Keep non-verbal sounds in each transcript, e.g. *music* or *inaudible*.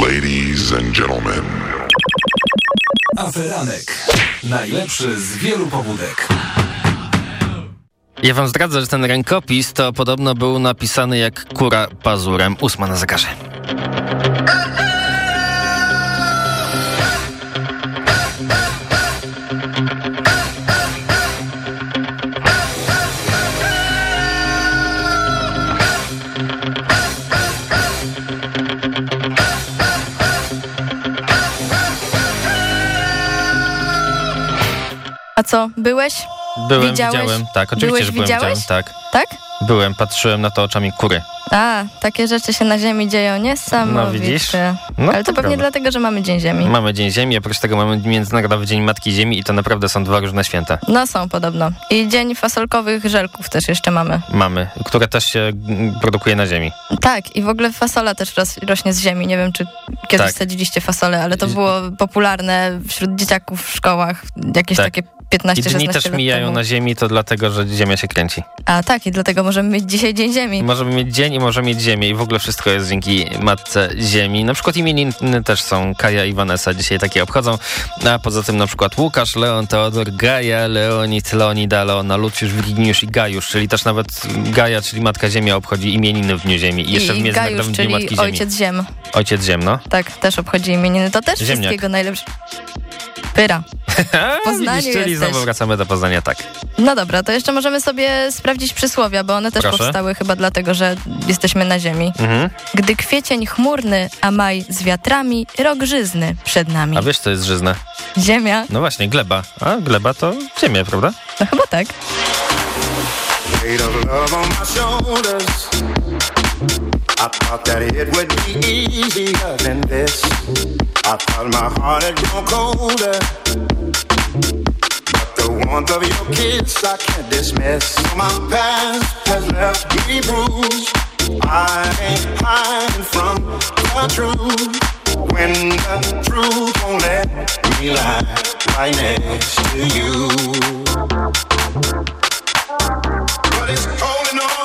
Ladies and gentlemen. Aferanek. Najlepszy z wielu pobudek. Ja wam zdradzę, że ten rękopis to podobno był napisany jak kura pazurem. Ósma na zegarze. A co, byłeś? Byłem, Widziałeś? widziałem. Tak, oczywiście, Byłeś, że byłem, widziałeś? widziałem. Tak, Tak? byłem, patrzyłem na to oczami kury. A, takie rzeczy się na Ziemi dzieją, niesamowicie. No widzisz? No, Ale to, to pewnie dlatego, że mamy Dzień Ziemi. Mamy Dzień Ziemi, oprócz tego mamy Międzynarodowy Dzień Matki Ziemi i to naprawdę są dwa różne święta. No są podobno. I Dzień fasolkowych żelków też jeszcze mamy. Mamy, które też się produkuje na Ziemi. Tak, i w ogóle fasola też rośnie z ziemi. Nie wiem, czy kiedyś Tak. sadziliście fasolę, ale to było popularne wśród dzieciaków w szkołach jakieś Tak. takie I 15-16 dni też mijają temu. na Ziemi, to dlatego, że Ziemia się kręci. A tak, i dlatego możemy mieć dzisiaj Dzień Ziemi. Możemy mieć dzień i możemy mieć Ziemię i w ogóle wszystko jest dzięki Matce Ziemi. Na przykład imieniny też są. Kaja i Vanessa dzisiaj takie obchodzą. A poza tym na przykład Łukasz, Leon, Teodor, Gaja, Leonid, Leonida, Leona, Lucjusz, Wiginiusz i Gajusz, czyli też nawet Gaja, czyli Matka Ziemia obchodzi imieniny w Dniu Ziemi i jeszcze w I Międzynarodowym Gajusz, Dniu czyli Matki Ziemi. ojciec ziem. Ojciec Ziem, no. Tak, też obchodzi imieniny. To też Ziemniak. wszystkiego najlepsze. Pyra. *laughs* Poznaniu Widzisz, czyli znowu wracamy do Poznania, tak. No dobra, to jeszcze możemy sobie sprawdzić przysłowia, bo one też Proszę. powstały chyba dlatego, że jesteśmy na ziemi. Mhm. Gdy kwiecień chmurny, a maj z wiatrami, rok żyzny przed nami. A wiesz, co jest żyzne? Ziemia? No właśnie, gleba. A gleba to ziemia, prawda? No chyba tak. I thought that it would be easier than this. I thought my heart had grown colder. But the warmth of your kiss I can't dismiss. My past has left me bruised. I ain't hiding from the truth. When the truth won't let me lie right next to you. But it's holding on,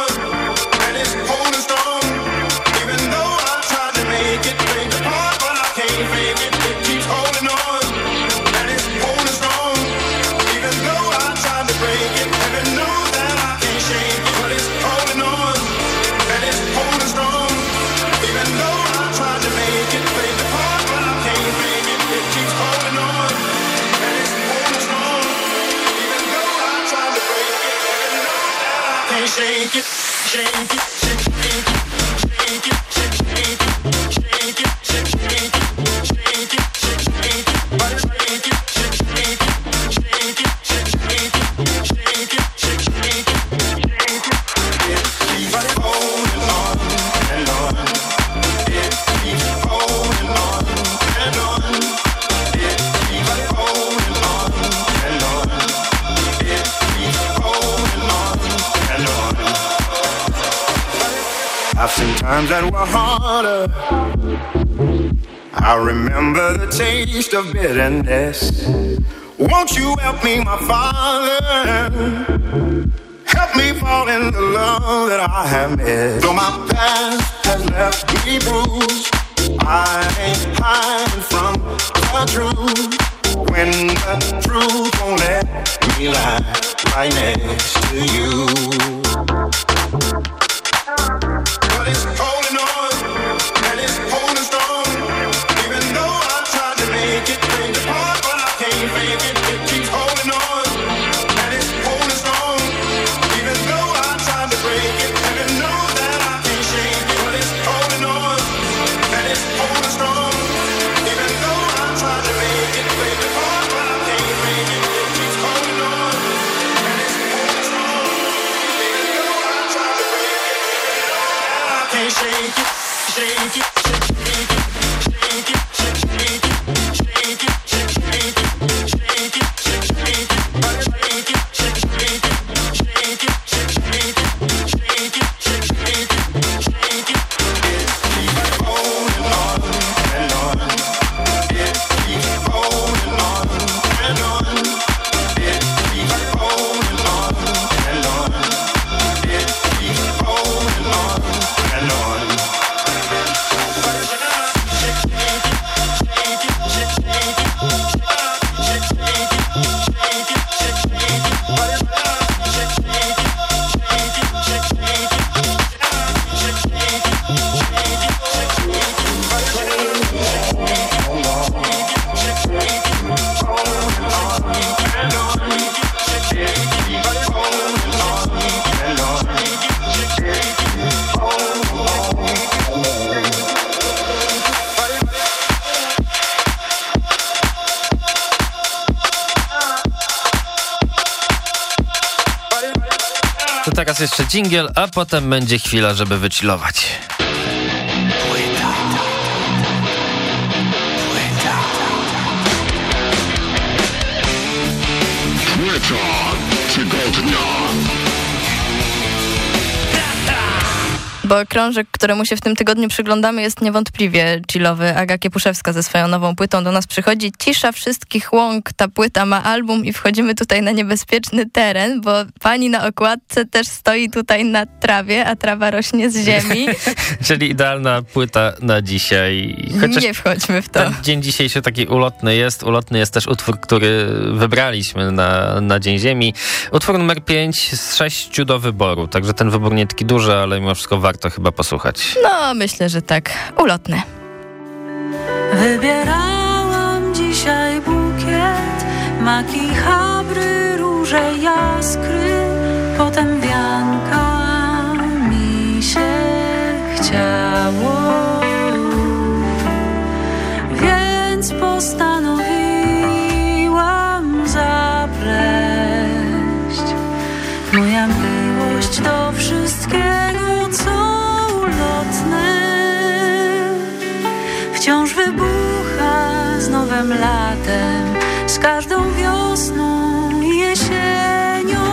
times that were harder. I remember the taste of bitterness. Won't you help me, my father? Help me fall in the love that I have missed. Though my past has left me bruised, I ain't hiding from the truth. When the truth won't let me lie right next to you love is cold. Teraz jeszcze jingle, a potem będzie chwila, żeby wychillować. Twitter Tygodnia. Bo krążek, któremu się w tym tygodniu przyglądamy jest niewątpliwie chillowy. Aga Kiepuszewska ze swoją nową płytą do nas przychodzi. Cisza wszystkich łąk, ta płyta ma album i wchodzimy tutaj na niebezpieczny teren, bo pani na okładce też stoi tutaj na trawie, a trawa rośnie z ziemi. *laughs* Czyli idealna płyta na dzisiaj. Chociaż Nie wchodźmy w to. ten dzień dzisiejszy taki ulotny jest. Ulotny jest też utwór, który wybraliśmy na, na Dzień Ziemi. Utwór numer 5 z sześciu do wyboru. Także ten wybór nie taki duży, ale mimo wszystko warto chyba posłuchać. No, myślę, że tak. Ulotne. Wybierałam dzisiaj bukiet Maki, chabry, róże, jaskry Potem wianka mi się chciało latem, z każdą wiosną i jesienią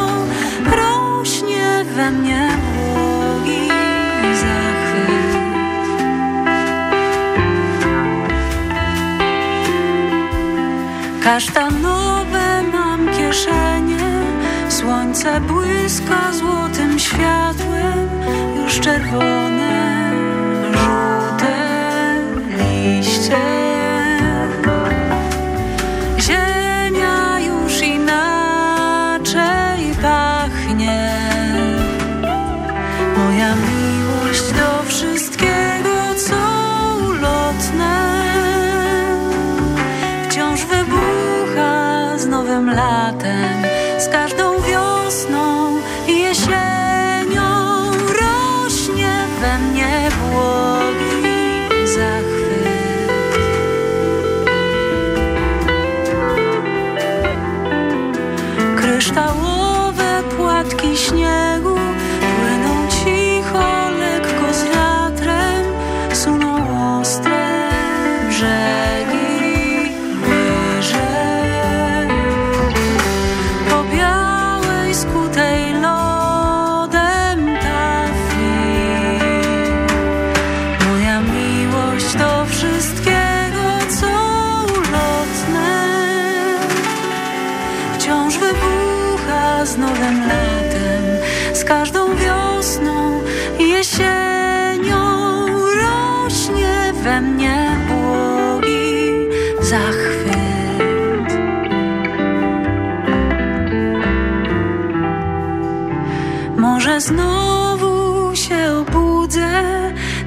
rośnie we mnie błogi zachwyt. Kasztanowe mam kieszenie, słońce błyska złotym światłem, już czerwone,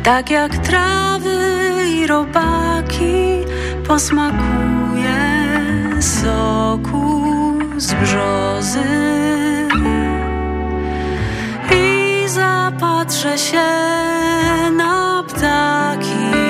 tak jak trawy i robaki, posmakuję soku z brzozy i zapatrzę się na ptaki.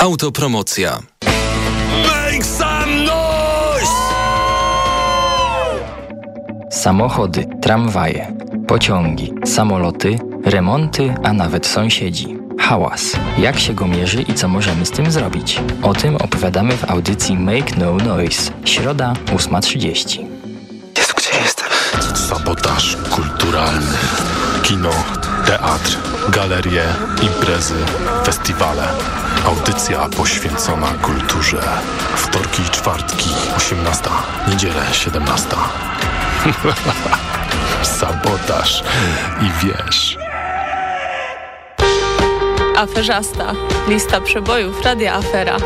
Autopromocja. Make some noise! Samochody, tramwaje, pociągi, samoloty, remonty, a nawet sąsiedzi. Hałas. Jak się go mierzy i co możemy z tym zrobić? O tym opowiadamy w audycji Make No Noise. Środa 8.30. Jezu, gdzie jestem? Sabotaż kulturalny. Kino, teatr, galerie, imprezy, festiwale. Audycja poświęcona kulturze. Wtorki i czwartki, 18. Niedzielę, 17. *laughs* Sabotaż i wiesz. Aferzasta. Lista przebojów Radia Afera.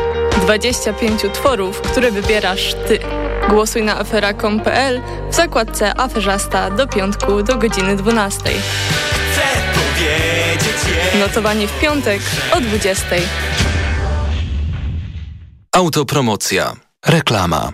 25 utworów, które wybierasz ty. Głosuj na afera.com.pl w zakładce Aferzasta do piątku do godziny 12. Notowanie w piątek o 20. Autopromocja. Reklama.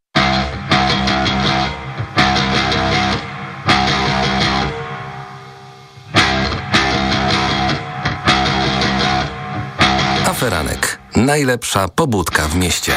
Najlepsza pobudka w mieście.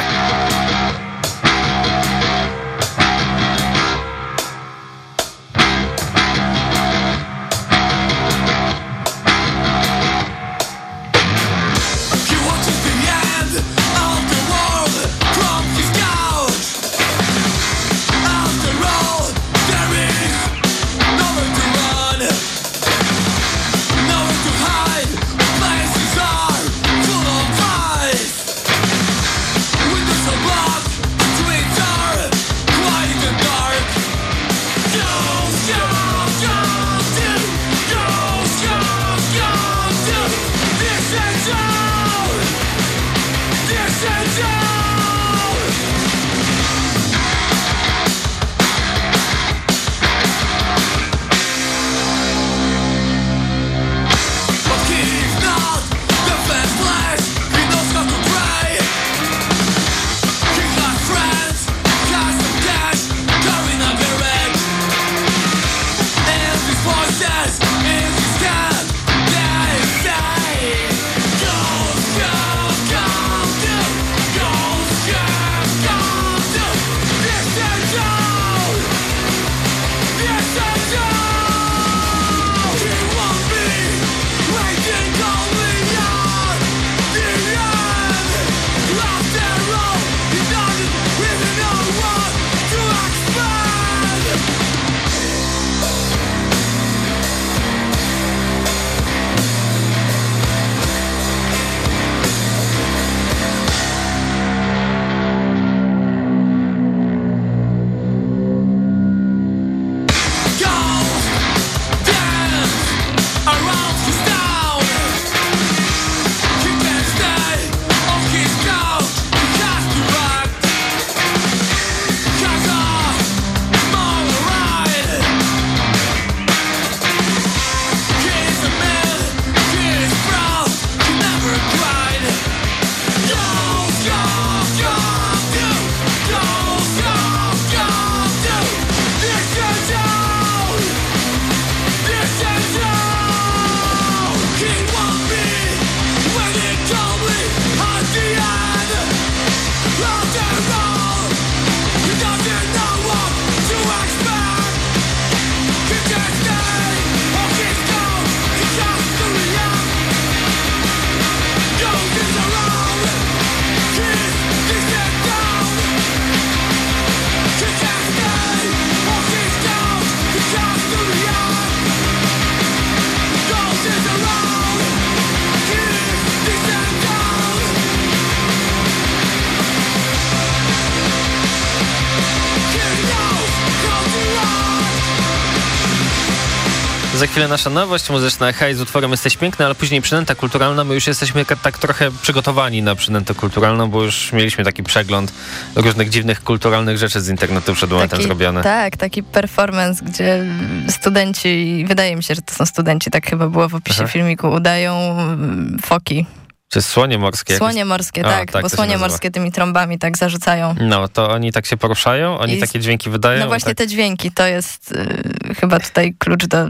Chwilę nasza nowość muzyczna Hej z utworem Jesteś Piękny, ale później przynęta kulturalna. My już jesteśmy tak trochę przygotowani na przynętę kulturalną, bo już mieliśmy taki przegląd różnych dziwnych kulturalnych rzeczy z internetu przed momentem Taki- zrobione. Tak, taki performance, gdzie studenci, wydaje mi się, że to są studenci, tak chyba było w opisie Aha. filmiku, udają mm, foki. Czy słonie morskie? jakieś? Słonie morskie, A, tak, tak, bo słonie morskie tymi trąbami tak zarzucają. No, to oni tak się poruszają, oni I- takie dźwięki wydają. No właśnie tak? te dźwięki to jest y, chyba tutaj klucz do.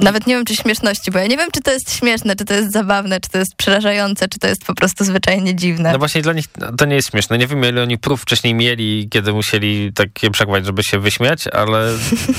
Nawet nie wiem, czy śmieszności, bo ja nie wiem, czy to jest śmieszne, czy to jest zabawne, czy to jest przerażające, czy to jest po prostu zwyczajnie dziwne. No właśnie dla nich to nie jest śmieszne. Nie wiem, ile oni prób wcześniej mieli, kiedy musieli takie przerwać, żeby się wyśmiać, ale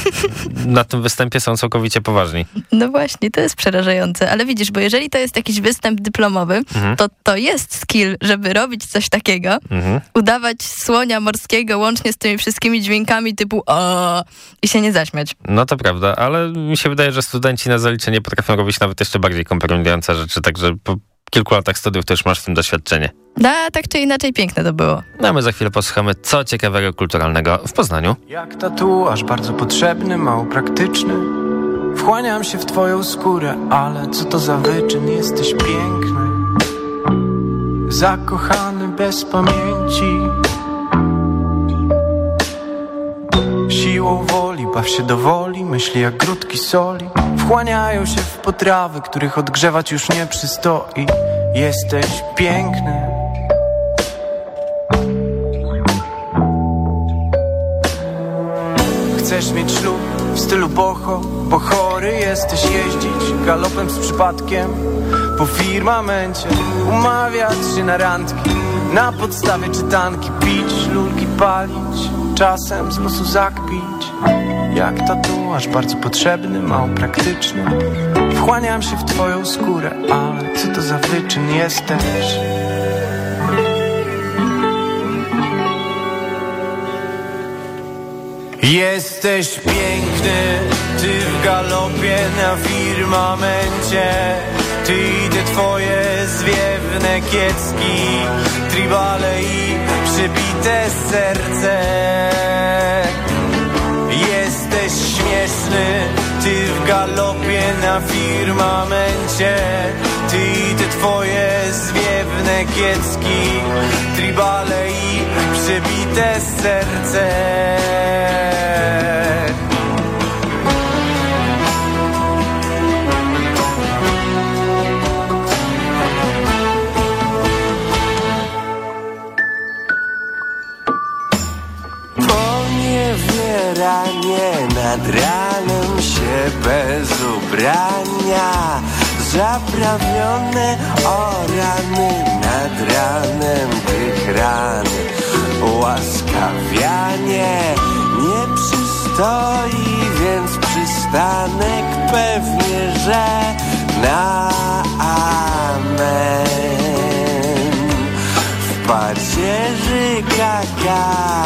*laughs* na tym występie są całkowicie poważni. No właśnie, to jest przerażające, ale widzisz, bo jeżeli to jest jakiś występ dyplomowy, Mhm. to to jest skill, żeby robić coś takiego, Mhm. udawać słonia morskiego łącznie z tymi wszystkimi dźwiękami typu o i się nie zaśmiać. No to prawda, ale mi się wydaje, że studenci na zaliczenie potrafią robić nawet jeszcze bardziej kompromitujące rzeczy, także po kilku latach studiów to już masz w tym doświadczenie. No, tak czy inaczej piękne to było. No a my za chwilę posłuchamy, co ciekawego kulturalnego w Poznaniu. Jak tatuaż bardzo potrzebny, mało praktyczny Wchłaniam się w twoją skórę, ale co to za wyczyn, jesteś piękny Zakochany bez pamięci Siłą woli, baw się do woli, myśli jak grudki soli. Wchłaniają się w potrawy, których odgrzewać już nie przystoi. Jesteś piękny. Chcesz mieć ślub w stylu boho, bo chory jesteś jeździć galopem z przypadkiem. Po firmamencie, umawiać się na randki, na podstawie czytanki, pić, lulki palić, czasem z losu zakpić. Jak tatuaż bardzo potrzebny, mało praktyczny. Wchłaniam się w twoją skórę, ale co to za wyczyn jesteś? Jesteś piękny, ty w galopie na firmamencie Ty i te twoje zwiewne kiecki Tribale i przebite serce. Jesteś śmieszny, ty w galopie na firmamencie. Ty i te twoje zwiewne kiecki Tribale i przebite serce Poniewieranie nad ranem się bez ubrania Zaprawione o rany nad ranem tych ran. Łaskawianie nie przystoi, więc przystanek pewnie, że na amen. W pacierzy kaganek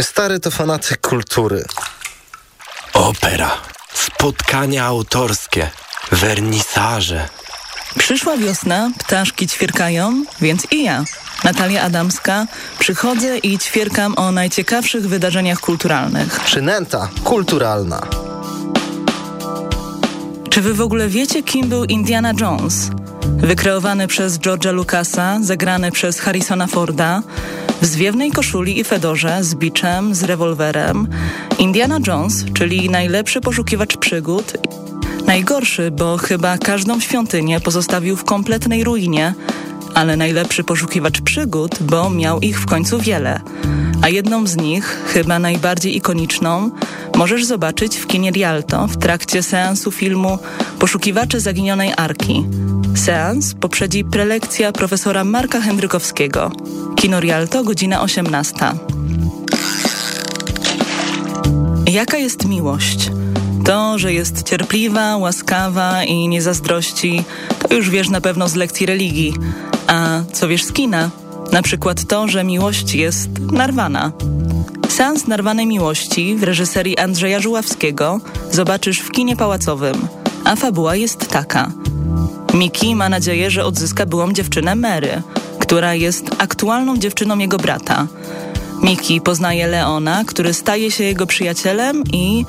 Mój stary to fanatyk kultury. Opera, spotkania autorskie, wernisaże. Przyszła wiosna, ptaszki ćwierkają, więc i ja, Natalia Adamska, przychodzę i ćwierkam o najciekawszych wydarzeniach kulturalnych. Przynęta kulturalna. Czy wy w ogóle wiecie, kim był Indiana Jones? Wykreowany przez George'a Lucasa, zagrany przez Harrisona Forda, w zwiewnej koszuli i fedorze, z biczem, z rewolwerem. Indiana Jones, czyli najlepszy poszukiwacz przygód, najgorszy, bo chyba każdą świątynię pozostawił w kompletnej ruinie, ale najlepszy poszukiwacz przygód, bo miał ich w końcu wiele. A jedną z nich, chyba najbardziej ikoniczną, możesz zobaczyć w kinie Rialto w trakcie seansu filmu Poszukiwacze zaginionej Arki. Seans poprzedzi prelekcja profesora Marka Hendrykowskiego. Kino Rialto, godzina 18. Jaka jest miłość? To, że jest cierpliwa, łaskawa i nie zazdrości, to już wiesz na pewno z lekcji religii. A co wiesz z kina? Na przykład to, że miłość jest narwana. Seans narwanej miłości w reżyserii Andrzeja Żuławskiego zobaczysz w kinie pałacowym. A fabuła jest taka. Miki ma nadzieję, że odzyska byłą dziewczynę Mary, która jest aktualną dziewczyną jego brata. Miki poznaje Leona, który staje się jego przyjacielem i...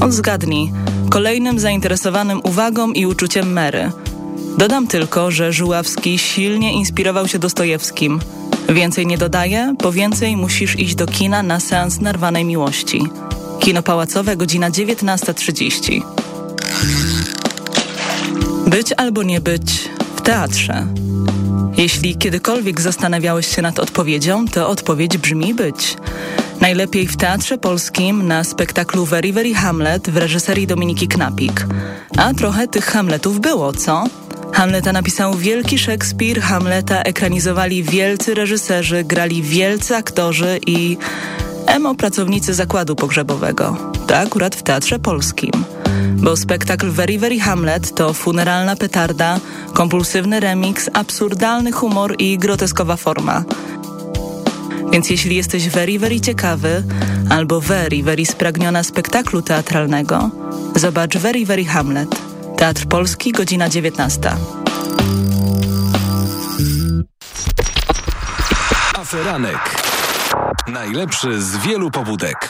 On zgadnij, kolejnym zainteresowanym uwagą i uczuciem Mary. Dodam tylko, że Żuławski silnie inspirował się Dostojewskim. Więcej nie dodaję, po więcej musisz iść do kina na seans Narwanej Miłości. Kino Pałacowe, godzina 19.30. Być albo nie być w teatrze. Jeśli kiedykolwiek zastanawiałeś się nad odpowiedzią, to odpowiedź brzmi być. Najlepiej w Teatrze Polskim na spektaklu Very Very Hamlet w reżyserii Dominiki Knapik. A trochę tych Hamletów było, co? Hamleta napisał wielki Szekspir, Hamleta ekranizowali wielcy reżyserzy, grali wielcy aktorzy i emo pracownicy zakładu pogrzebowego. To akurat w Teatrze Polskim. Bo spektakl Very Very Hamlet to funeralna petarda, kompulsywny remix, absurdalny humor i groteskowa forma. Więc jeśli jesteś very, very ciekawy albo very, very spragniona spektaklu teatralnego, zobacz Very, very Hamlet. Teatr Polski, godzina 19. Aferanek. Najlepszy z wielu pobudek.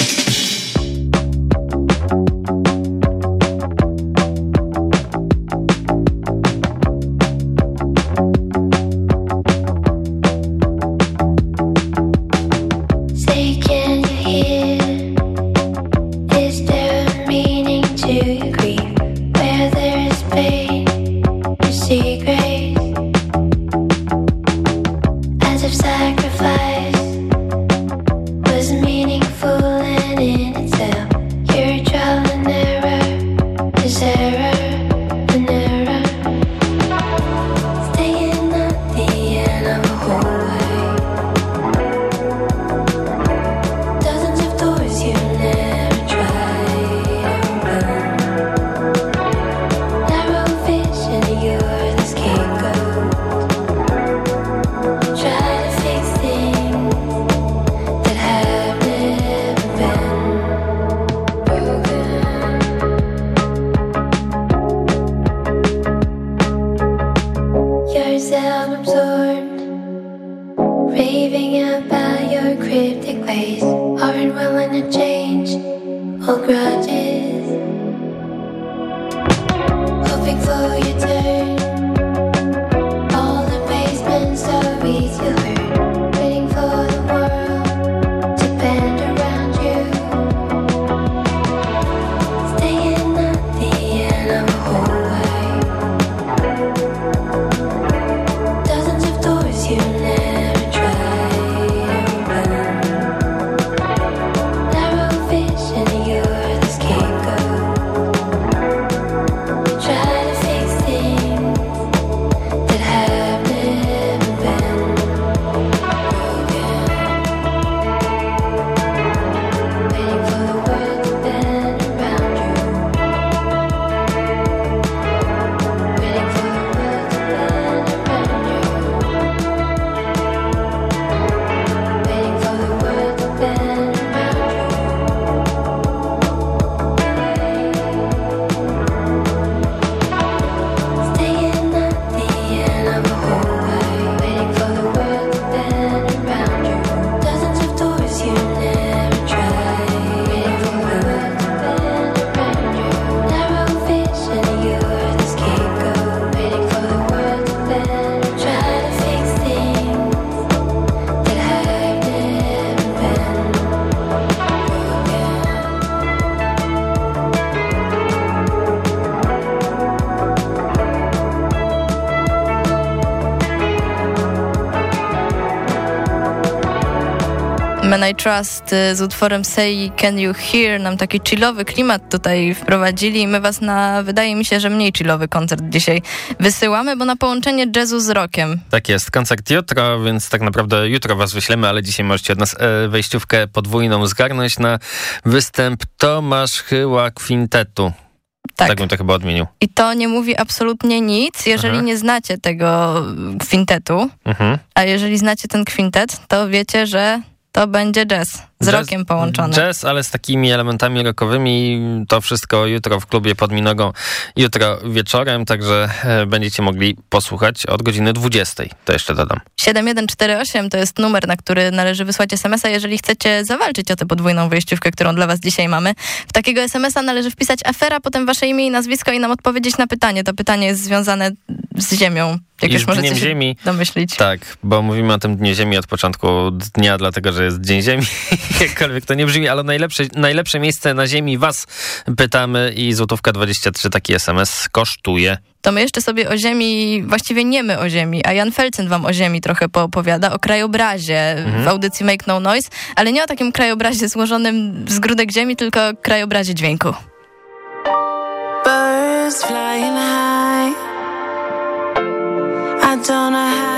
I Trust y, z utworem Say Can You Hear nam taki chillowy klimat tutaj wprowadzili. My was na, wydaje mi się, że mniej chillowy koncert dzisiaj wysyłamy, bo na połączenie jazzu z rockiem. Tak jest, koncert jutro, więc tak naprawdę jutro was wyślemy, ale dzisiaj możecie od nas e, wejściówkę podwójną zgarnąć na występ Tomasz Chyła Kwintetu. Tak. tak bym to chyba odmienił. I to nie mówi absolutnie nic, jeżeli Aha. nie znacie tego kwintetu. Mhm. A jeżeli znacie ten kwintet, to wiecie, że to będzie jazz z Jazz- rockiem połączony. Jazz, ale z takimi elementami rockowymi. To wszystko jutro w klubie pod Minogą, jutro wieczorem, także e, będziecie mogli posłuchać od godziny 20. To jeszcze dodam. 7148 to jest numer, na który należy wysłać SMS-a, jeżeli chcecie zawalczyć o tę podwójną wyjściówkę, którą dla was dzisiaj mamy. W takiego SMS-a należy wpisać afera, potem wasze imię i nazwisko i nam odpowiedzieć na pytanie. To pytanie jest związane z ziemią, jak I już możecie Ziemi. domyślić. Tak, bo mówimy o tym Dniu Ziemi od początku dnia, dlatego że jest Dzień Ziemi. *laughs* *laughs* Jakkolwiek to nie brzmi, ale najlepsze, najlepsze miejsce na Ziemi was pytamy i złotówka 23 taki SMS kosztuje. To my jeszcze sobie o ziemi, właściwie nie my o ziemi, a Jan Felcyn wam o ziemi trochę poopowiada, o krajobrazie Mhm. w audycji Make No Noise, ale nie o takim krajobrazie złożonym z grudek ziemi, tylko o krajobrazie dźwięku. Birds flying high. I don't know how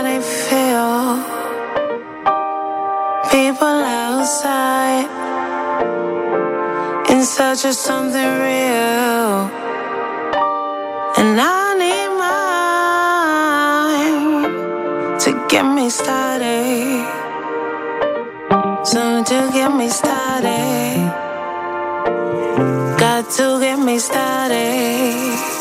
People outside in search of something real. And I need mine to get me started. So to get me started. Got to get me started.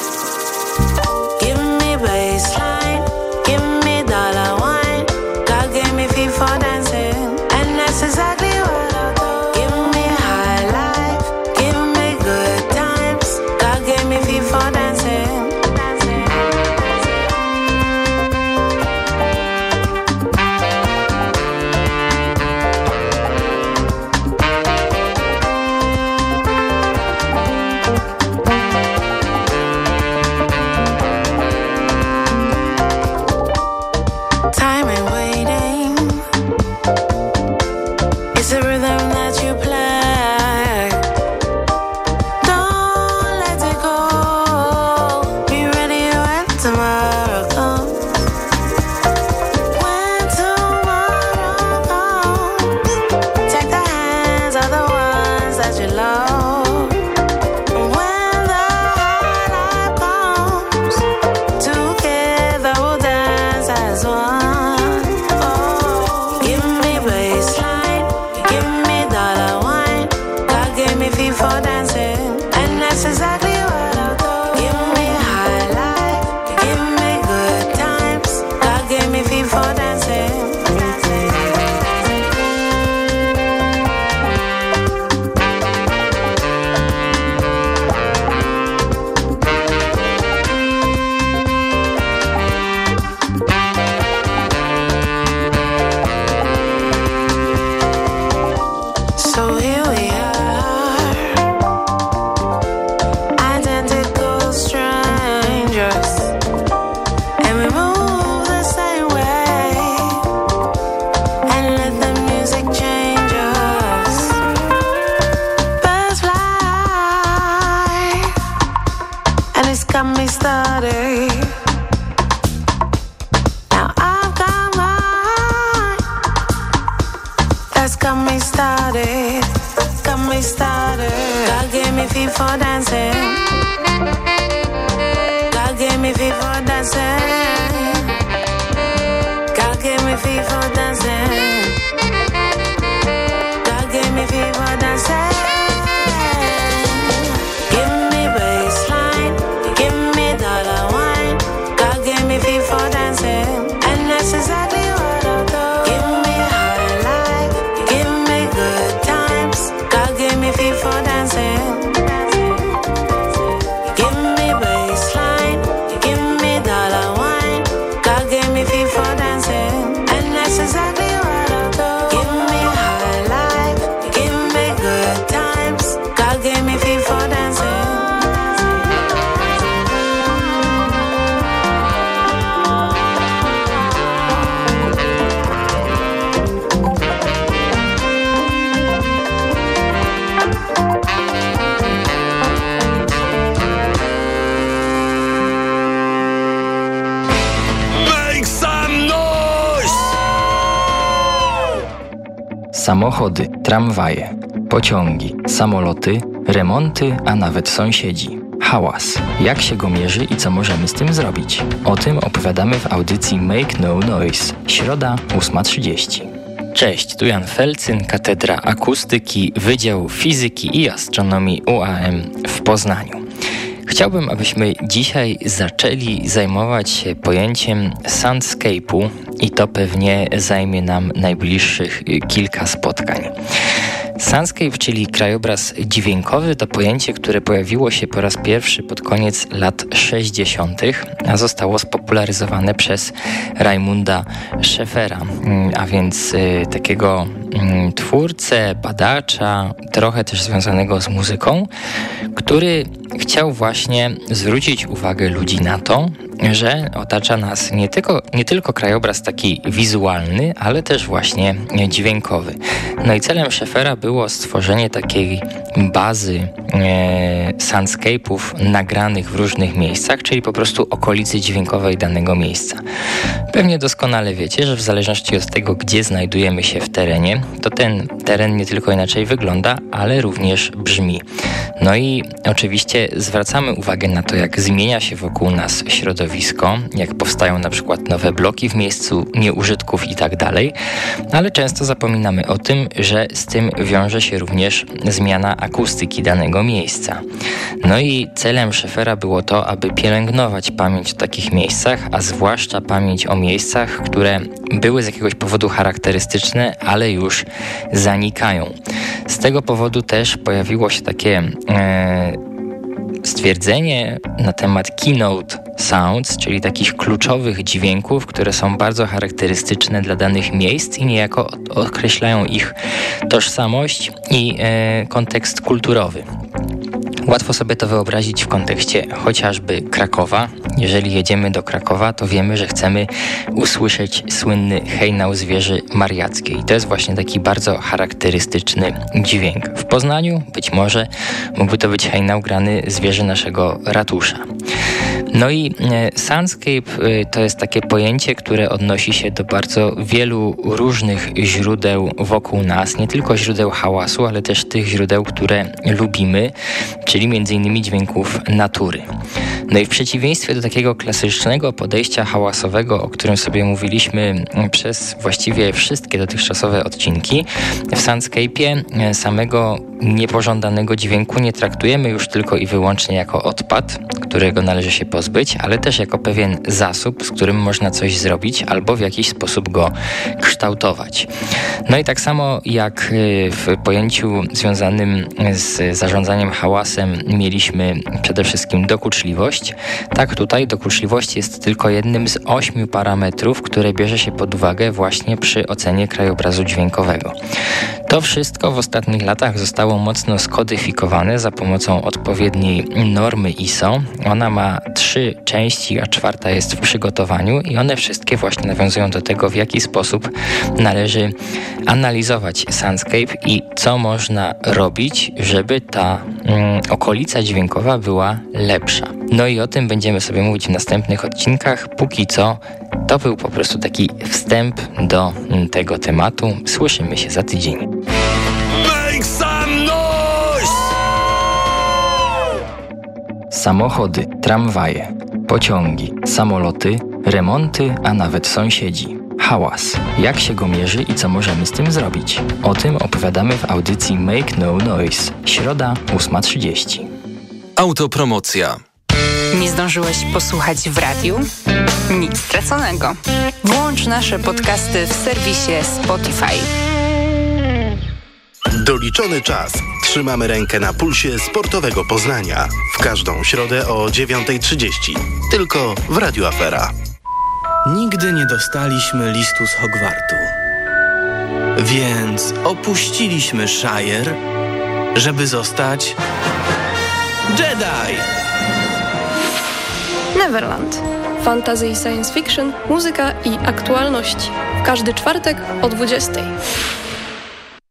Samochody, tramwaje, pociągi, samoloty, remonty, a nawet sąsiedzi. Hałas. Jak się go mierzy i co możemy z tym zrobić? O tym opowiadamy w audycji Make No Noise. Środa 8.30. Cześć, tu Jan Felcyn, Katedra Akustyki, Wydział Fizyki i Astronomii UAM w Poznaniu. Chciałbym, abyśmy dzisiaj zaczęli zajmować się pojęciem soundscape'u i to pewnie zajmie nam najbliższych kilka spotkań. Soundscape, czyli krajobraz dźwiękowy, to pojęcie, które pojawiło się po raz pierwszy pod koniec lat 60., a zostało spopularyzowane przez Raimunda Scheffera, mm, a więc y, takiego y, twórcę, badacza, trochę też związanego z muzyką, który chciał właśnie zwrócić uwagę ludzi na to, że otacza nas nie tylko, nie tylko krajobraz taki wizualny, ale też właśnie dźwiękowy. No i celem Scheffera było stworzenie takiej bazy e, soundscape'ów nagranych w różnych miejscach, czyli po prostu okolicy dźwiękowej danego miejsca. Pewnie doskonale wiecie, że w zależności od tego, gdzie znajdujemy się w terenie, to ten teren nie tylko inaczej wygląda, ale również brzmi. No i oczywiście zwracamy uwagę na to, jak zmienia się wokół nas środowisko, jak powstają na przykład nowe bloki w miejscu nieużytków i tak ale często zapominamy o tym, że z tym wiąże się również zmiana akustyki danego miejsca. No i celem Scheffera było to, aby pielęgnować pamięć o takich miejscach, a zwłaszcza pamięć o miejscach, które były z jakiegoś powodu charakterystyczne, ale już zanikają. Z tego powodu też pojawiło się takie e, stwierdzenie na temat keynote sounds, czyli takich kluczowych dźwięków, które są bardzo charakterystyczne dla danych miejsc i niejako określają ich tożsamość i e, kontekst kulturowy. Łatwo sobie to wyobrazić w kontekście chociażby Krakowa. Jeżeli jedziemy do Krakowa, to wiemy, że chcemy usłyszeć słynny hejnał z wieży mariackiej. To jest właśnie taki bardzo charakterystyczny dźwięk. W Poznaniu być może mógłby to być hejnał grany z wieży naszego ratusza. No i e, soundscape e, to jest takie pojęcie, które odnosi się do bardzo wielu różnych źródeł wokół nas, nie tylko źródeł hałasu, ale też tych źródeł, które lubimy, czyli innymi dźwięków natury. No i w przeciwieństwie do takiego klasycznego podejścia hałasowego, o którym sobie mówiliśmy przez właściwie wszystkie dotychczasowe odcinki, w soundscape'ie e, samego niepożądanego dźwięku nie traktujemy już tylko i wyłącznie jako odpad, którego należy się pozbyć, ale też jako pewien zasób, z którym można coś zrobić albo w jakiś sposób go kształtować. No i tak samo jak y, w pojęciu związanym z zarządzaniem hałasem mieliśmy przede wszystkim dokuczliwość, tak tutaj dokuczliwość jest tylko jednym z ośmiu parametrów, które bierze się pod uwagę właśnie przy ocenie krajobrazu dźwiękowego. To wszystko w ostatnich latach zostało mocno skodyfikowane za pomocą odpowiedniej normy ISO. Ona ma trzy części, a czwarta jest w przygotowaniu i one wszystkie właśnie nawiązują do tego, w jaki sposób należy analizować soundscape i co można robić, żeby ta mm, okolica dźwiękowa była lepsza. No i o tym będziemy sobie mówić w następnych odcinkach. Póki co to był po prostu taki wstęp do mm, tego tematu. Słyszymy się za tydzień. Samochody, tramwaje, pociągi, samoloty, remonty, a nawet sąsiedzi. Hałas. Jak się go mierzy i co możemy z tym zrobić? O tym opowiadamy w audycji Make No Noise. Środa 8.30. Autopromocja. Nie zdążyłeś posłuchać w radiu? Nic straconego. Włącz nasze podcasty w serwisie Spotify. Doliczony czas. Trzymamy rękę na pulsie sportowego Poznania. W każdą środę o 9.30. Tylko w Radio Afera. Nigdy nie dostaliśmy listu z Hogwartu. Więc opuściliśmy Shire, żeby zostać Jedi! Neverland. Fantasy i science fiction, muzyka i aktualności. W każdy czwartek o 20.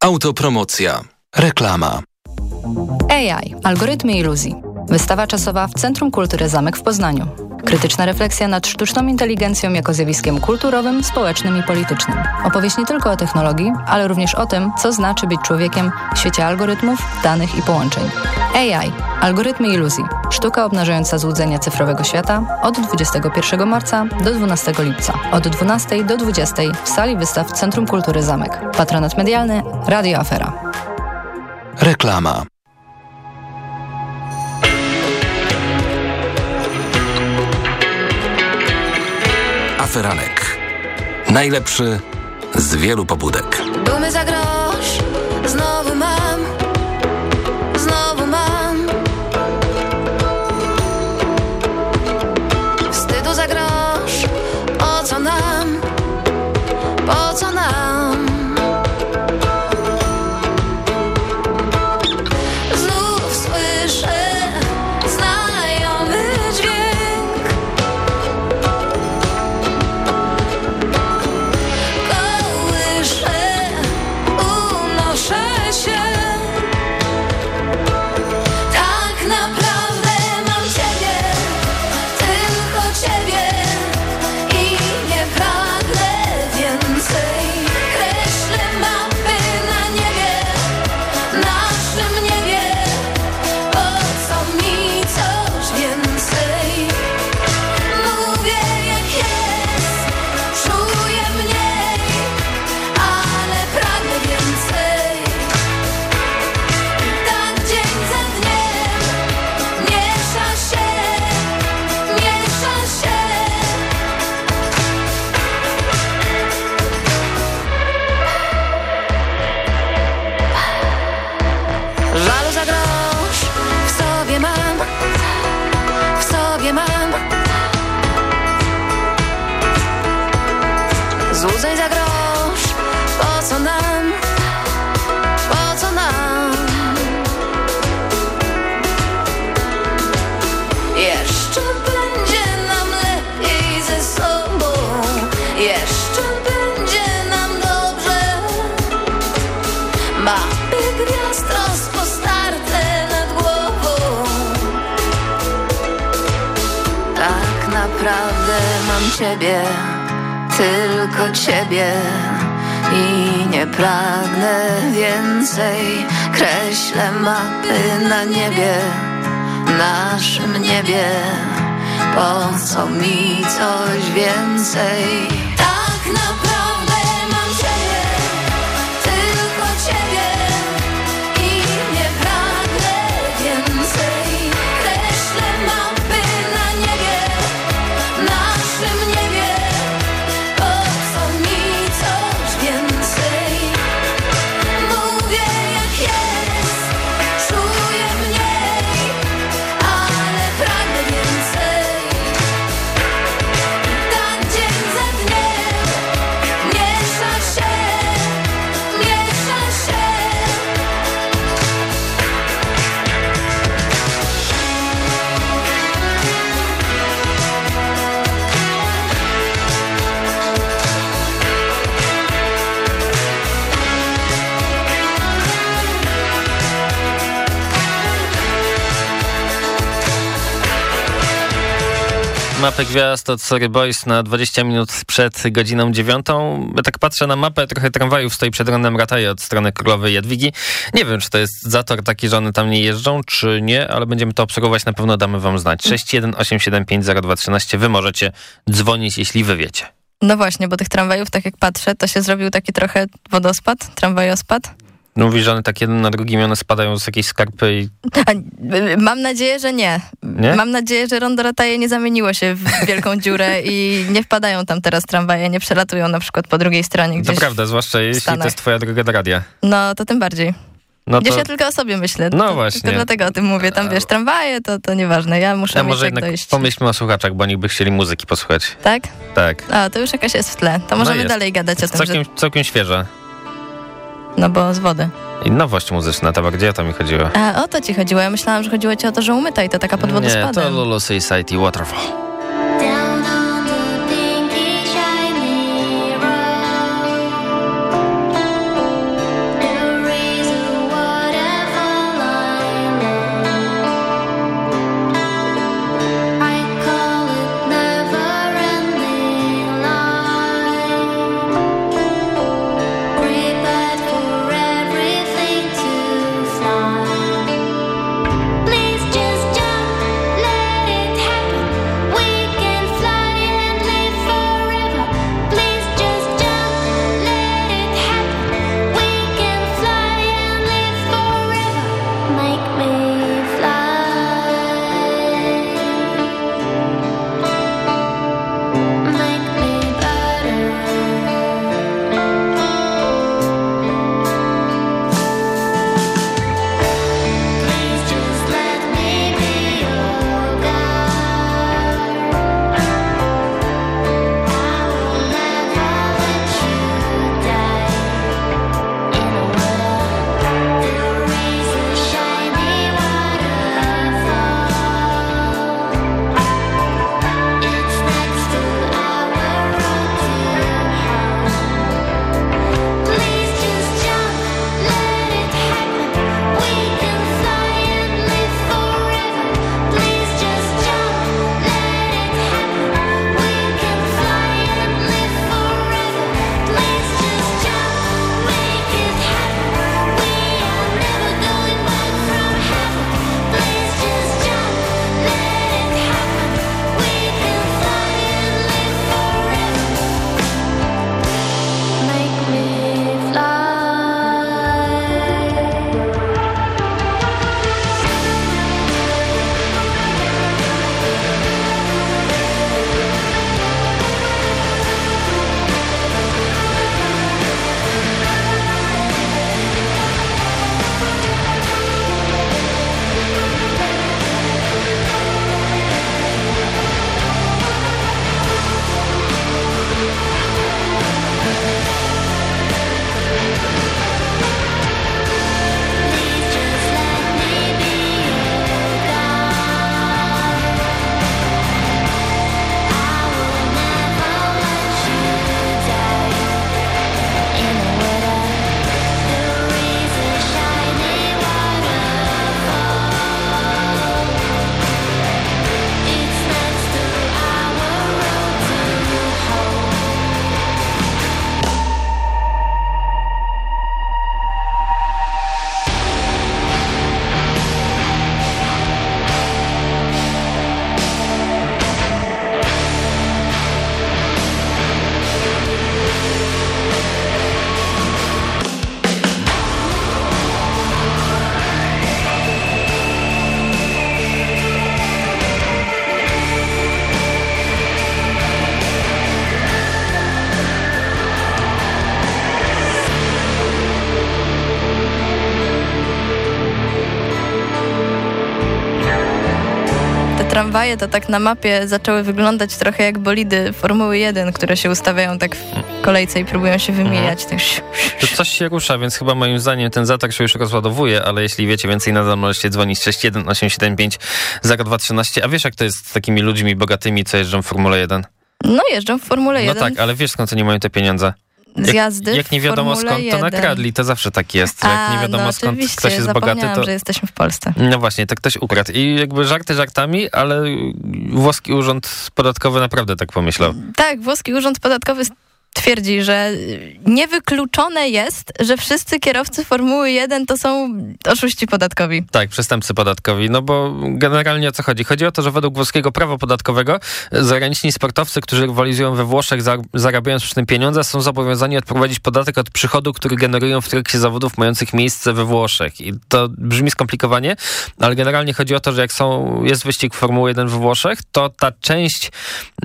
Autopromocja. Reklama. AI. Algorytmy iluzji. Wystawa czasowa w Centrum Kultury Zamek w Poznaniu. Krytyczna refleksja nad sztuczną inteligencją jako zjawiskiem kulturowym, społecznym i politycznym. Opowieść nie tylko o technologii, ale również o tym, co znaczy być człowiekiem w świecie algorytmów, danych i połączeń. AI. Algorytmy iluzji. Sztuka obnażająca złudzenia cyfrowego świata od 21 marca do 12 lipca. Od 12 do 20 w sali wystaw Centrum Kultury Zamek. Patronat medialny Radio Afera. Reklama. Aferanek. Najlepszy z wielu pobudek. Za grosz, znowu Złudzeń za grosz, po co nam, po co nam? Jeszcze będzie nam lepiej ze sobą, jeszcze będzie nam dobrze. Mapy gwiazd rozpostarte nad głową. Tak naprawdę mam Ciebie tylko Ciebie i nie pragnę więcej. Kreślę mapy na niebie, naszym niebie. Po co mi coś więcej? Mapę gwiazd od Sorry Boys na 20 minut przed godziną dziewiątą. Ja tak patrzę na mapę, trochę tramwajów stoi przed Ronem Rataje od strony Królowej Jadwigi. Nie wiem, czy to jest zator taki, że one tam nie jeżdżą, czy nie, ale będziemy to obserwować, na pewno damy wam znać. 618750213. Wy możecie dzwonić, jeśli wy wiecie. No właśnie, bo tych tramwajów, tak jak patrzę, to się zrobił taki trochę wodospad, tramwajospad. No Mówisz, że one tak jeden na drugim, one spadają z jakiejś skarpy i... A, y, mam nadzieję, że nie. Nie? Mam nadzieję, że rondo Rataje nie zamieniło się w wielką dziurę i nie wpadają tam teraz tramwaje, nie przelatują na przykład po drugiej stronie To gdzieś. prawda, zwłaszcza jeśli to jest twoja droga do radia. No, to tym bardziej. No Gdzieś to... ja tylko o sobie myślę. No to, właśnie. To dlatego o tym mówię. Tam wiesz, tramwaje, to, to nieważne. Ja muszę A mieć może jednak dojść. pomyślmy o słuchaczach, bo oni by chcieli muzyki posłuchać. Tak? Tak. A, to już jakaś jest w tle. To No możemy jest. dalej gadać o tym, całkiem, że... całkiem świeża. No bo z wody. I nowość muzyczna, to gdzie o to mi chodziło? A o to ci chodziło. Ja myślałam, że chodziło ci o to, że umyta i to taka pod Nie, wodospadem. to Lulu Society Waterfall. Tramwaje to tak na mapie zaczęły wyglądać trochę jak bolidy Formuły 1, które się ustawiają tak w kolejce i próbują się wymieniać. Siu, To coś się rusza, więc chyba moim zdaniem ten zatarg się już rozładowuje, ale jeśli wiecie więcej, nadal możecie dzwonić 61875 0213. A wiesz, jak to jest z takimi ludźmi bogatymi, co jeżdżą w Formule 1? No jeżdżą w Formule 1. No tak, ale wiesz skąd oni mają te pieniądze? Z Jak, jazdy jak nie wiadomo Formule skąd, to 1. nakradli. To zawsze tak jest. Jak A, nie wiadomo no skąd ktoś jest bogaty, to... że jesteśmy w Polsce. No właśnie, to ktoś ukradł. I jakby żarty żartami, ale włoski urząd podatkowy naprawdę tak pomyślał. Tak, włoski urząd podatkowy twierdzi, że niewykluczone jest, że wszyscy kierowcy Formuły 1 to są oszuści podatkowi. Tak, przestępcy podatkowi. No bo generalnie o co chodzi? Chodzi o to, że według włoskiego prawa podatkowego zagraniczni sportowcy, którzy rywalizują we Włoszech, za- zarabiając przy tym pieniądze, są zobowiązani odprowadzić podatek od przychodu, który generują w trakcie zawodów mających miejsce we Włoszech. I to brzmi skomplikowanie, ale generalnie chodzi o to, że jak są, jest wyścig Formuły 1 we Włoszech, to ta część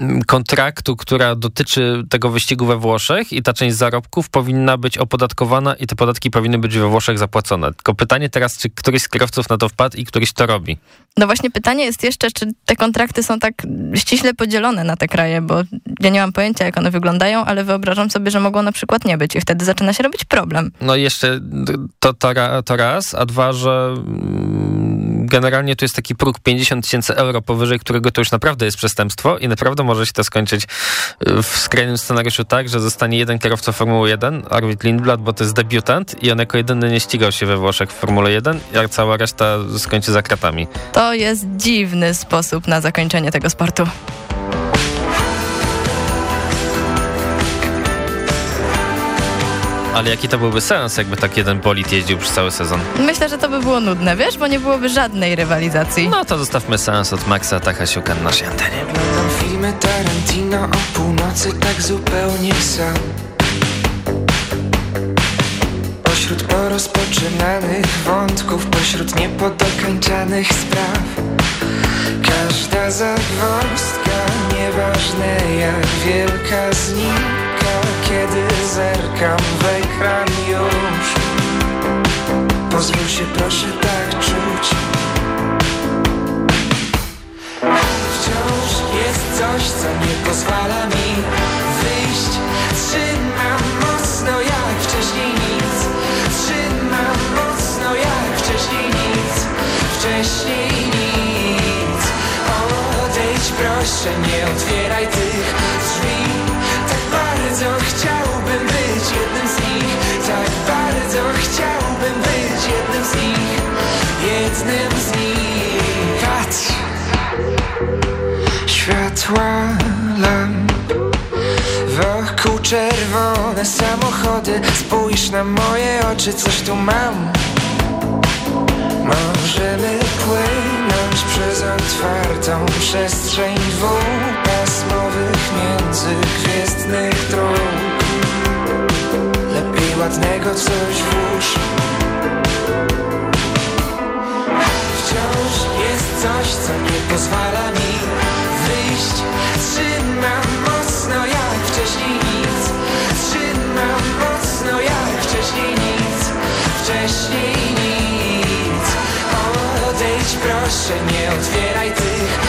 mm, kontraktu, która dotyczy tego wyścigu we Włoszech i ta część zarobków powinna być opodatkowana i te podatki powinny być we Włoszech zapłacone. Tylko pytanie teraz, czy któryś z kierowców na to wpadł i któryś to robi. No właśnie pytanie jest jeszcze, czy te kontrakty są tak ściśle podzielone na te kraje, bo ja nie mam pojęcia, jak one wyglądają, ale wyobrażam sobie, że mogą na przykład nie być i wtedy zaczyna się robić problem. No i jeszcze to, to, to raz, a dwa, że generalnie tu jest taki próg 50 tysięcy euro, powyżej którego to już naprawdę jest przestępstwo i naprawdę może się to skończyć y, w skrajnym scenariuszu tak, że zostanie jeden kierowca Formuły 1, Arvid Lindblad, bo to jest debiutant i on jako jedyny nie ścigał się we Włoszech w Formule 1, a cała reszta skończy za kratami. To jest dziwny sposób na zakończenie tego sportu. Ale jaki to byłby sens, jakby tak jeden bolid jeździł przez cały sezon? Myślę, że to by było nudne, wiesz, bo nie byłoby żadnej rywalizacji. No to zostawmy sens od Maxa Tachasiuka na naszej antenie. Oglądam filmy Tarantino o północy tak zupełnie sam Pośród porozpoczynanych wątków Pośród niepodokończanych spraw Każda zagwozdka Nieważne jak wielka znika Kiedy zerkam w ekran już Pozwól się proszę tak czuć. Wciąż jest coś, co nie pozwala mi wyjść. Trzymam mocno jak wcześniej nic. Trzymam mocno jak wcześniej nic. Wcześniej nic. Odejdź proszę, nie otwieraj tych drzwi. Tak bardzo Światła lamp Wokół czerwone samochody. Spójrz na moje oczy, coś tu mam. Możemy płynąć przez otwartą przestrzeń dwupasmowych międzygwiezdnych dróg. Lepiej ładnego coś włóż coś, co nie pozwala mi wyjść. Trzymam mocno jak wcześniej nic. Trzymam mocno jak wcześniej nic. Wcześniej nic. Odejdź proszę, nie otwieraj tych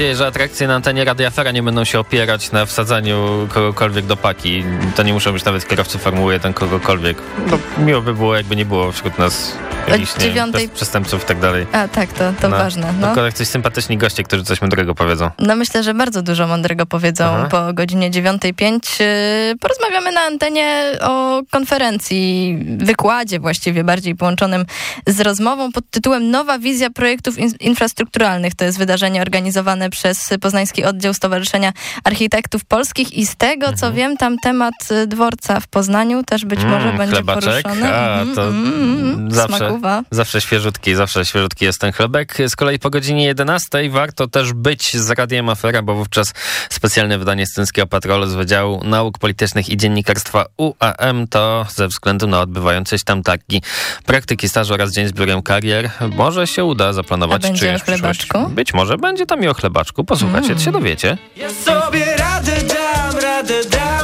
nadzieję, że atrakcje na antenie Radia Afera nie będą się opierać na wsadzaniu kogokolwiek do paki. To nie muszą być nawet kierowcy Formuły 1 kogokolwiek. No, miło by było, jakby nie było wśród nas jakichś nie, dziewiątej- przestępców i tak dalej. A tak, to, to No. ważne. No. Tylko jak coś sympatyczni goście, którzy coś mądrego powiedzą. No myślę, że bardzo dużo mądrego powiedzą Aha. po godzinie 9.05. Yy, Porozmawiamy na antenie o konferencji, wykładzie właściwie bardziej połączonym z rozmową pod tytułem Nowa wizja projektów in- infrastrukturalnych. To jest wydarzenie organizowane przez Poznański Oddział Stowarzyszenia Architektów Polskich i z tego co wiem, tam temat y, dworca w Poznaniu też być może Mm, będzie chlebaczek. poruszony. A, Mhm, to mm, mm, zawsze, zawsze świeżutki, zawsze świeżutki jest ten chlebek. Z kolei po godzinie 11 warto też być z Radiem Afera, bo wówczas specjalne wydanie Scenckiego Patrolu z Wydziału Nauk Politycznych i Dziennikarstwa UAM to ze względu na odbywające się tam targi praktyki stażu oraz dzień z biurem karier może się uda zaplanować A będzie czyjąś o chlebaczku? przyszłość. Być może będzie tam i o chlebaczku. Posłuchajcie, Mm. się dowiecie. Ja sobie radę dam, radę dam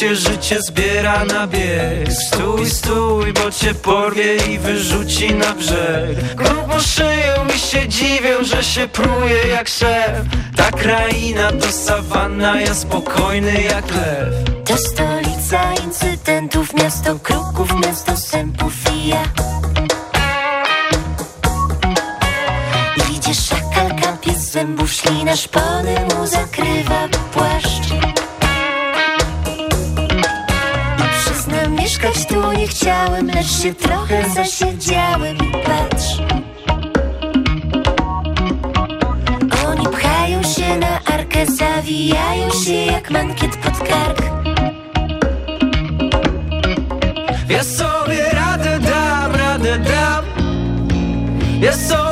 się życie zbiera na bieg. Stój, stój, bo cię porwie i wyrzuci na brzeg. Grubo szyją i się dziwią, że się pruje jak szef. Ta kraina to sawanna, ja spokojny jak lew. To stolica incydentów, miasto kruków, miasto sępów i ja. Idzie szakal, kapie z zębów, ślina szpony mu zakrywa płaszcz mieszkać tu nie chciałem, lecz się trochę zasiedziałem i patrz. Oni pchają się na arkę, zawijają się jak mankiet pod kark. Ja sobie radę dam, radę dam. Ja sobie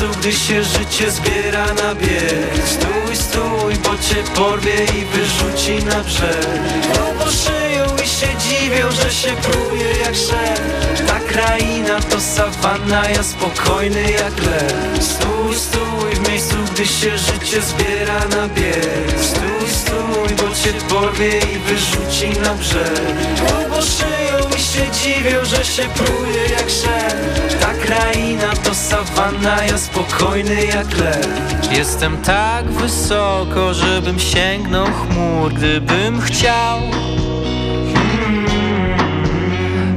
miejscu, gdy się życie zbiera na bieg. Stój, stój, bo cię porwie i wyrzuci na brzeg. Grubo szyją i się dziwią, że się pruje jak szef Ta kraina to sawanna, ja spokojny jak lew. Stój, stój w miejscu, gdy się życie zbiera na bieg. Stój, stój, bo cię porwie i wyrzuci na brzeg. Grubo szyją i się dziwią, że się pruje jak szef kraina to sawanna, ja spokojny jak lew. Jestem tak wysoko, żebym sięgnął chmur, gdybym chciał.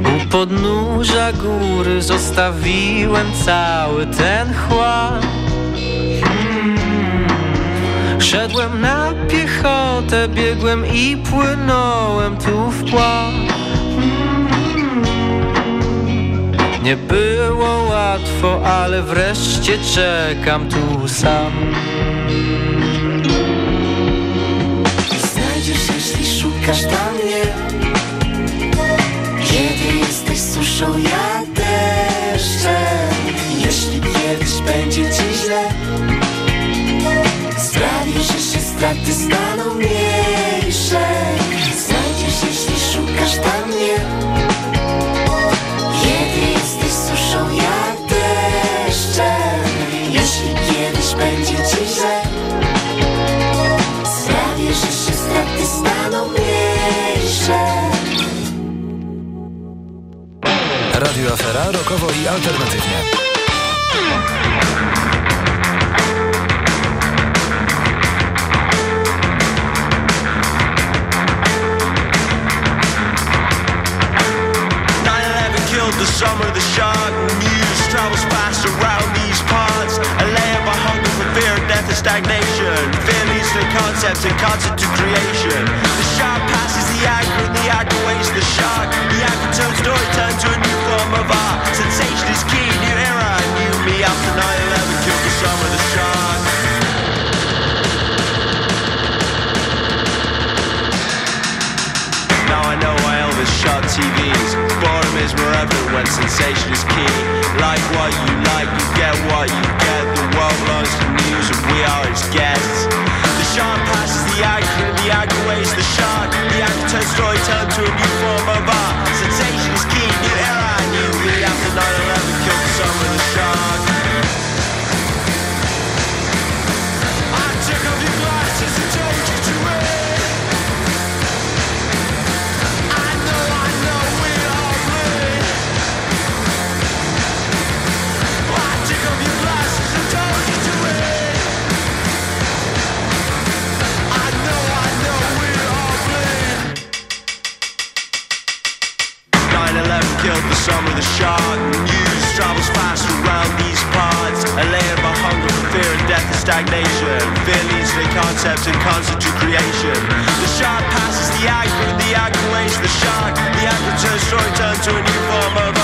U podnóża góry zostawiłem cały ten chłam Szedłem na piechotę, biegłem i płynąłem tu w pław Nie było łatwo, ale wreszcie czekam tu sam. Znajdziesz, jeśli szukasz tam mnie Kiedy jesteś suszą, ja deszczem Jeśli kiedyś będzie ci źle Sprawię, że się straty staną mniejsze. Znajdziesz, jeśli szukasz tam mnie mniejsze Radio Afera rokowo i alternatywnie. killed the summer, the shark news travels fast around these parts. A land by hunger for fear, death, and stagnation. Fear leads to concepts and concept to creation. The shark passes the anchor, and the anchor weighs the shark. The anchor turns story turn to a new form of art. Sensation is key, new era, new me after 9-11 killed the summer, the shark. Now I know why Elvis shot TVs. Boredom is wherever when sensation is key. Like what you like, you get what you get. The world belongs to news and we are its guests shark passes the actor, the actor weighs the shark. The actor story turned to a new form of art. Sensation is key, new era, new lead after 9-11 killed the son of the shark. Concepts and concept to creation. The shark passes the through the ag waste the shark. The ag returns story turns to a new form of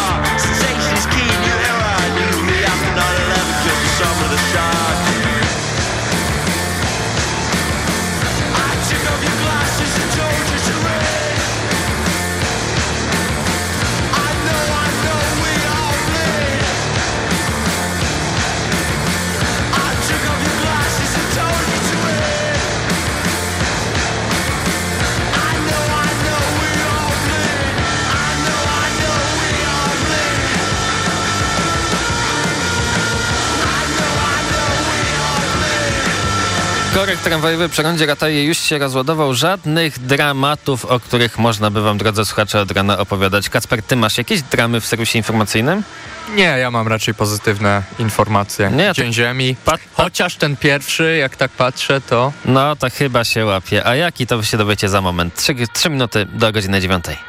tramwajowy przeglądzie Rataje już się rozładował. Żadnych dramatów, o których można by wam, drodzy słuchacze, od rana opowiadać. Kacper, ty masz jakieś dramy w serwisie informacyjnym? Nie, ja mam raczej pozytywne informacje. Nie, Dzień Ziemi. Chociaż ten pierwszy, jak tak patrzę, to... No, to chyba się łapie. A jaki, to wy się dowiecie za moment. Trzy, trzy minuty do godziny dziewiątej.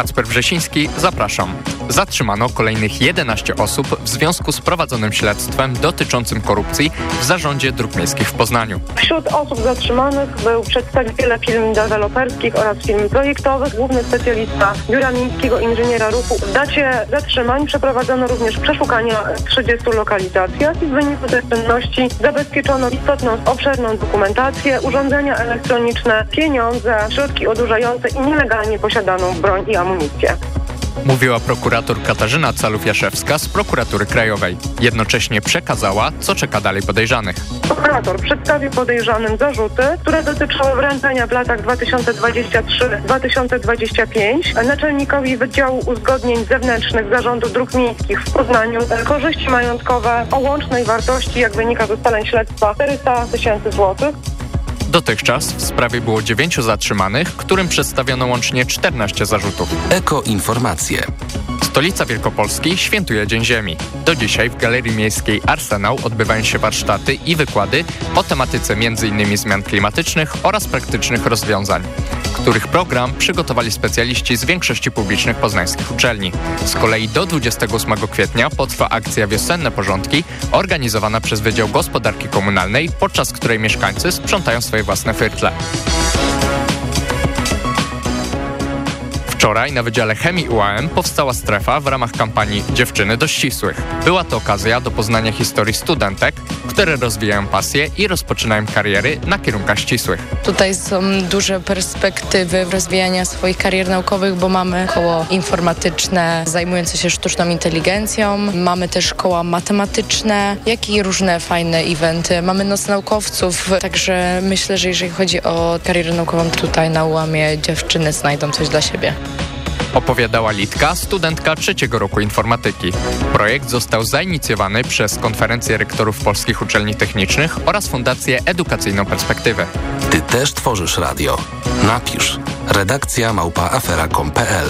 Kacper Wrzesiński, zapraszam. Zatrzymano kolejnych 11 osób w związku z prowadzonym śledztwem dotyczącym korupcji w zarządzie dróg miejskich w Poznaniu. Wśród osób zatrzymanych był przedstawiciele firm deweloperskich oraz firm projektowych, główny specjalista Biura Miejskiego Inżyniera Ruchu. W dacie zatrzymań przeprowadzono również przeszukania 30 lokalizacji i w wyniku tych czynności zabezpieczono istotną, obszerną dokumentację, urządzenia elektroniczne, pieniądze, środki odurzające i nielegalnie posiadaną broń i amunicję. Mówiła prokurator Katarzyna Calów-Jaszewska z prokuratury krajowej. Jednocześnie przekazała, co czeka dalej podejrzanych. Prokurator przedstawił podejrzanym zarzuty, które dotyczyły wręczenia w latach 2023-2025 naczelnikowi Wydziału Uzgodnień Zewnętrznych Zarządu Dróg Miejskich w Poznaniu korzyści majątkowe o łącznej wartości, jak wynika z ustaleń śledztwa, 400 tysięcy złotych. Dotychczas w sprawie było dziewięciu zatrzymanych, którym przedstawiono łącznie 14 zarzutów. Ekoinformacje. Stolica Wielkopolski świętuje Dzień Ziemi. Do dzisiaj w Galerii Miejskiej Arsenał odbywają się warsztaty i wykłady o tematyce m.in. zmian klimatycznych oraz praktycznych rozwiązań, których program przygotowali specjaliści z większości publicznych poznańskich uczelni. Z kolei do 28 kwietnia potrwa akcja Wiosenne Porządki organizowana przez Wydział Gospodarki Komunalnej, podczas której mieszkańcy sprzątają swoje własne firtle. Wczoraj na Wydziale Chemii UAM powstała strefa w ramach kampanii Dziewczyny do ścisłych. Była to okazja do poznania historii studentek, które rozwijają pasję i rozpoczynają kariery na kierunkach ścisłych. Tutaj są duże perspektywy rozwijania swoich karier naukowych, bo mamy koło informatyczne zajmujące się sztuczną inteligencją, mamy też koła matematyczne, jak i różne fajne eventy. Mamy Noc Naukowców, także myślę, że jeżeli chodzi o karierę naukową tutaj na ułamie dziewczyny znajdą coś dla siebie. Opowiadała Litka, studentka trzeciego roku informatyki. Projekt został zainicjowany przez Konferencję Rektorów Polskich Uczelni Technicznych oraz Fundację Edukacyjną Perspektywę. Ty też tworzysz radio. Napisz. Redakcja małpaafera.com.pl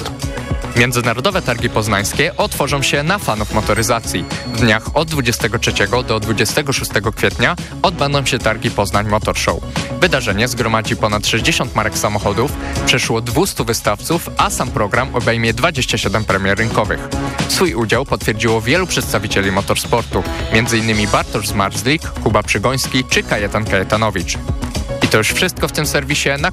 Międzynarodowe Targi Poznańskie otworzą się na fanów motoryzacji. W dniach od 23 do 26 kwietnia odbędą się Targi Poznań Motor Show. Wydarzenie zgromadzi ponad 60 marek samochodów, przeszło 200 wystawców, a sam program obejmie 27 premier rynkowych. Swój udział potwierdziło wielu przedstawicieli motorsportu, m.in. Bartosz Zmarzlik, Kuba Przygoński czy Kajetan Kajetanowicz. I to już wszystko w tym serwisie. Na